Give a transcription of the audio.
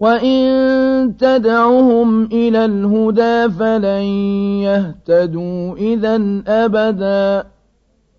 وإن تدعهم إلى الهدى فلن يهتدوا إذا أبداً